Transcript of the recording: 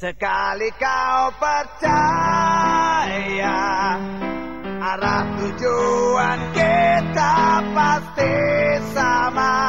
Sekali kau percaya Arah tujuan kita pasti sama.